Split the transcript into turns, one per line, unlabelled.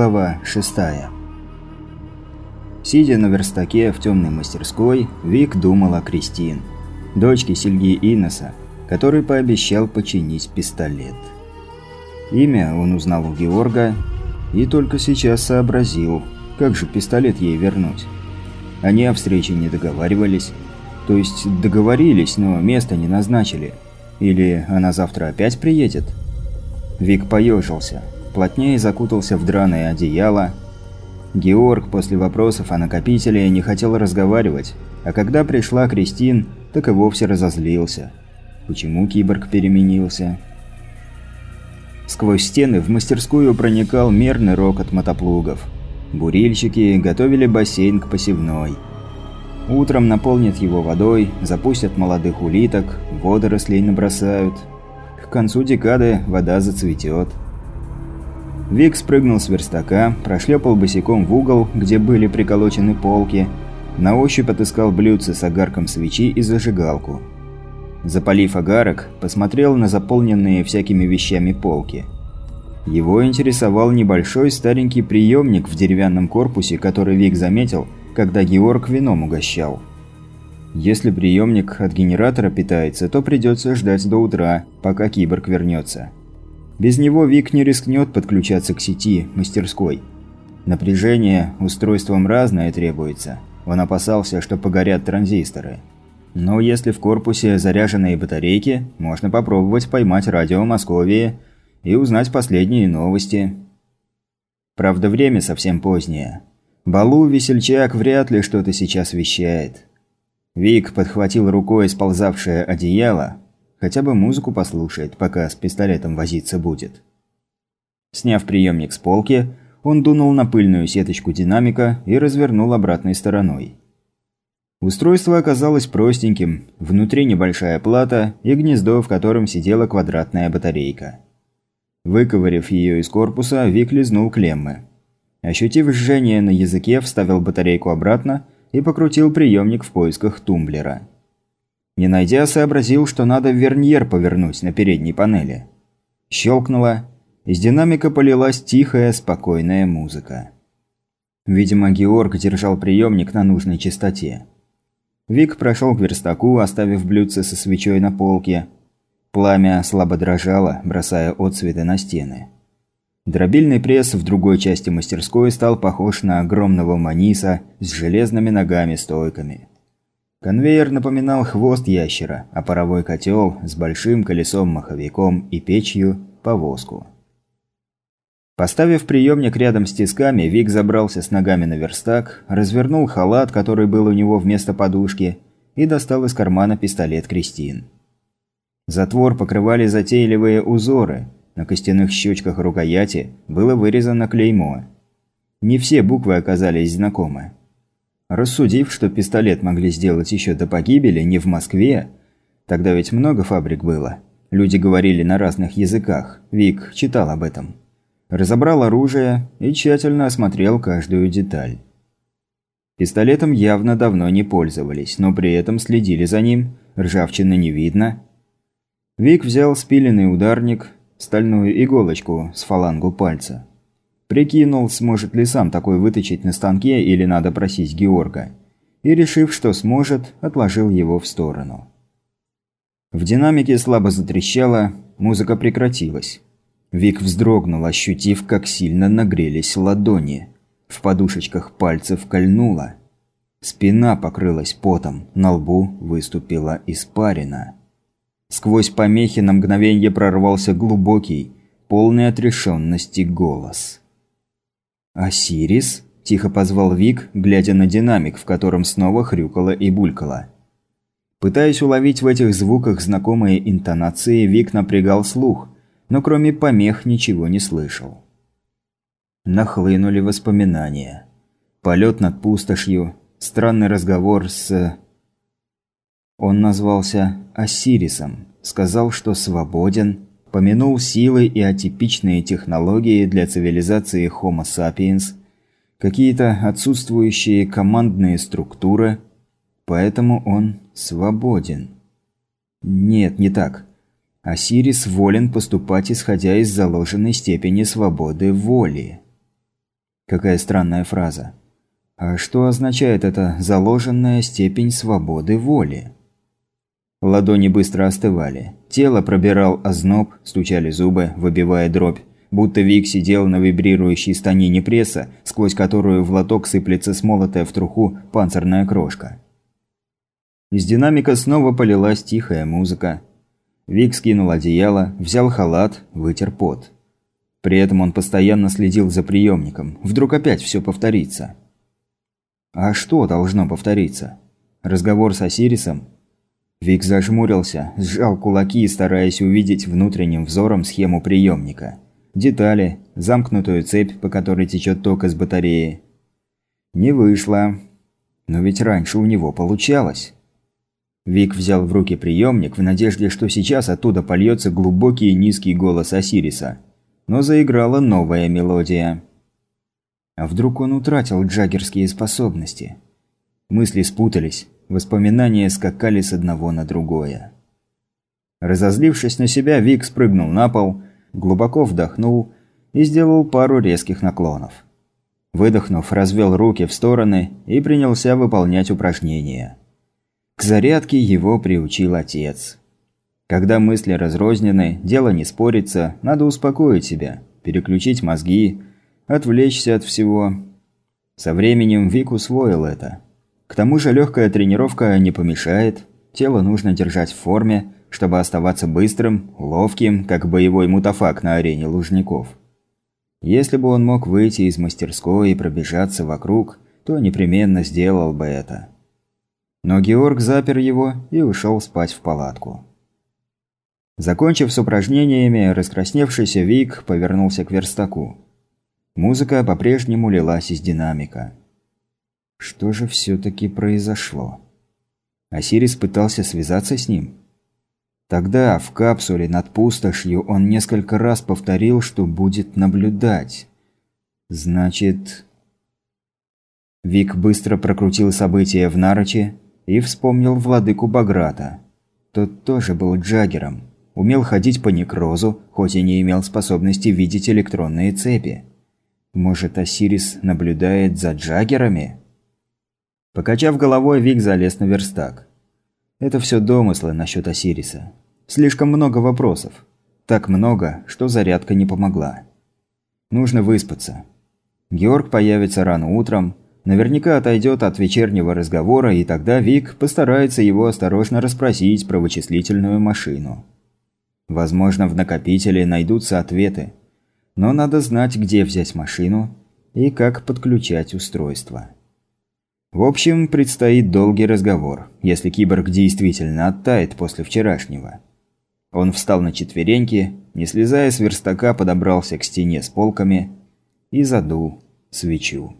Глава 6 Сидя на верстаке в темной мастерской, Вик думал о Кристин, дочке Сильги Иноса, который пообещал починить пистолет. Имя он узнал у Георга и только сейчас сообразил, как же пистолет ей вернуть. Они о встрече не договаривались, то есть договорились, но место не назначили. Или она завтра опять приедет? Вик поежился, плотнее закутался в драное одеяло. Георг после вопросов о накопителе не хотел разговаривать, а когда пришла Кристин, так и вовсе разозлился. Почему киборг переменился? Сквозь стены в мастерскую проникал мерный рокот мотоплугов. Бурильщики готовили бассейн к посевной. Утром наполнят его водой, запустят молодых улиток, водорослей набросают. К концу декады вода зацветет. Вик спрыгнул с верстака, прошлепал босиком в угол, где были приколочены полки, на ощупь отыскал блюдце с огарком свечи и зажигалку. Запалив огарок, посмотрел на заполненные всякими вещами полки. Его интересовал небольшой старенький приемник в деревянном корпусе, который Вик заметил, когда Георг вином угощал. Если приемник от генератора питается, то придется ждать до утра, пока киборг вернется. Без него Вик не рискнет подключаться к сети, мастерской. Напряжение устройством разное требуется. Он опасался, что погорят транзисторы. Но если в корпусе заряженные батарейки, можно попробовать поймать радио Московии и узнать последние новости. Правда, время совсем позднее. Балу Весельчак вряд ли что-то сейчас вещает. Вик подхватил рукой сползавшее одеяло, хотя бы музыку послушает, пока с пистолетом возиться будет. Сняв приемник с полки, он дунул на пыльную сеточку динамика и развернул обратной стороной. Устройство оказалось простеньким, внутри небольшая плата и гнездо, в котором сидела квадратная батарейка. Выковырив ее из корпуса, Вик лизнул клеммы. Ощутив жжение на языке, вставил батарейку обратно и покрутил приемник в поисках тумблера. Не найдя, сообразил, что надо верньер повернуть на передней панели. Щелкнуло, из динамика полилась тихая, спокойная музыка. Видимо, Георг держал приемник на нужной частоте. Вик прошел к верстаку, оставив блюдце со свечой на полке. Пламя слабо дрожало, бросая отсветы на стены. Дробильный пресс в другой части мастерской стал похож на огромного маниса с железными ногами-стойками. Конвейер напоминал хвост ящера, а паровой котел с большим колесом-маховиком и печью – повозку. Поставив приемник рядом с тисками, Вик забрался с ногами на верстак, развернул халат, который был у него вместо подушки, и достал из кармана пистолет Кристин. Затвор покрывали затейливые узоры. На костяных щечках рукояти было вырезано клеймо. Не все буквы оказались знакомы. Рассудив, что пистолет могли сделать еще до погибели не в Москве, тогда ведь много фабрик было. Люди говорили на разных языках. Вик читал об этом разобрал оружие и тщательно осмотрел каждую деталь. Пистолетом явно давно не пользовались, но при этом следили за ним, ржавчины не видно. Вик взял спиленный ударник, стальную иголочку с фалангу пальца. Прикинул, сможет ли сам такой выточить на станке или надо просить Георга. И, решив, что сможет, отложил его в сторону. В динамике слабо затрещало, музыка прекратилась. Вик вздрогнул, ощутив, как сильно нагрелись ладони. В подушечках пальцев кольнуло. Спина покрылась потом, на лбу выступила испарина. Сквозь помехи на мгновенье прорвался глубокий, полный отрешенности голос. «Осирис?» – тихо позвал Вик, глядя на динамик, в котором снова хрюкало и булькало. Пытаясь уловить в этих звуках знакомые интонации, Вик напрягал слух – но кроме помех ничего не слышал. Нахлынули воспоминания. Полет над пустошью, странный разговор с... Он назвался Осирисом, сказал, что свободен, помянул силы и атипичные технологии для цивилизации Homo sapiens, какие-то отсутствующие командные структуры, поэтому он свободен. Нет, не так. Осирис волен поступать исходя из заложенной степени свободы воли. Какая странная фраза. А что означает эта заложенная степень свободы воли? Ладони быстро остывали. Тело пробирал озноб, стучали зубы, выбивая дробь. Будто Вик сидел на вибрирующей станине пресса, сквозь которую в лоток сыплется смолотая в труху панцирная крошка. Из динамика снова полилась тихая музыка. Вик скинул одеяло, взял халат, вытер пот. При этом он постоянно следил за приемником. Вдруг опять все повторится. А что должно повториться? Разговор с Осирисом? Вик зажмурился, сжал кулаки, стараясь увидеть внутренним взором схему приемника. Детали, замкнутую цепь, по которой течет ток из батареи. Не вышло. Но ведь раньше у него получалось. Вик взял в руки приемник в надежде, что сейчас оттуда польется глубокий и низкий голос Осириса. Но заиграла новая мелодия. А вдруг он утратил джаггерские способности? Мысли спутались, воспоминания скакали с одного на другое. Разозлившись на себя, Вик спрыгнул на пол, глубоко вдохнул и сделал пару резких наклонов. Выдохнув, развел руки в стороны и принялся выполнять упражнения. К зарядке его приучил отец. Когда мысли разрознены, дело не спорится, надо успокоить себя, переключить мозги, отвлечься от всего. Со временем Вик усвоил это. К тому же легкая тренировка не помешает, тело нужно держать в форме, чтобы оставаться быстрым, ловким, как боевой мутафак на арене лужников. Если бы он мог выйти из мастерской и пробежаться вокруг, то непременно сделал бы это. Но Георг запер его и ушел спать в палатку. Закончив с упражнениями, раскрасневшийся Вик повернулся к верстаку. Музыка по-прежнему лилась из динамика. Что же все-таки произошло? Осирис пытался связаться с ним? Тогда, в капсуле над пустошью, он несколько раз повторил, что будет наблюдать. Значит... Вик быстро прокрутил события в Нарочи и вспомнил владыку Баграта. Тот тоже был джаггером. Умел ходить по некрозу, хоть и не имел способности видеть электронные цепи. Может, Осирис наблюдает за джаггерами? Покачав головой, Вик залез на верстак. Это все домыслы насчет Осириса. Слишком много вопросов. Так много, что зарядка не помогла. Нужно выспаться. Георг появится рано утром, Наверняка отойдет от вечернего разговора, и тогда Вик постарается его осторожно расспросить про вычислительную машину. Возможно, в накопителе найдутся ответы. Но надо знать, где взять машину и как подключать устройство. В общем, предстоит долгий разговор, если киборг действительно оттает после вчерашнего. Он встал на четвереньки, не слезая с верстака, подобрался к стене с полками и задул свечу.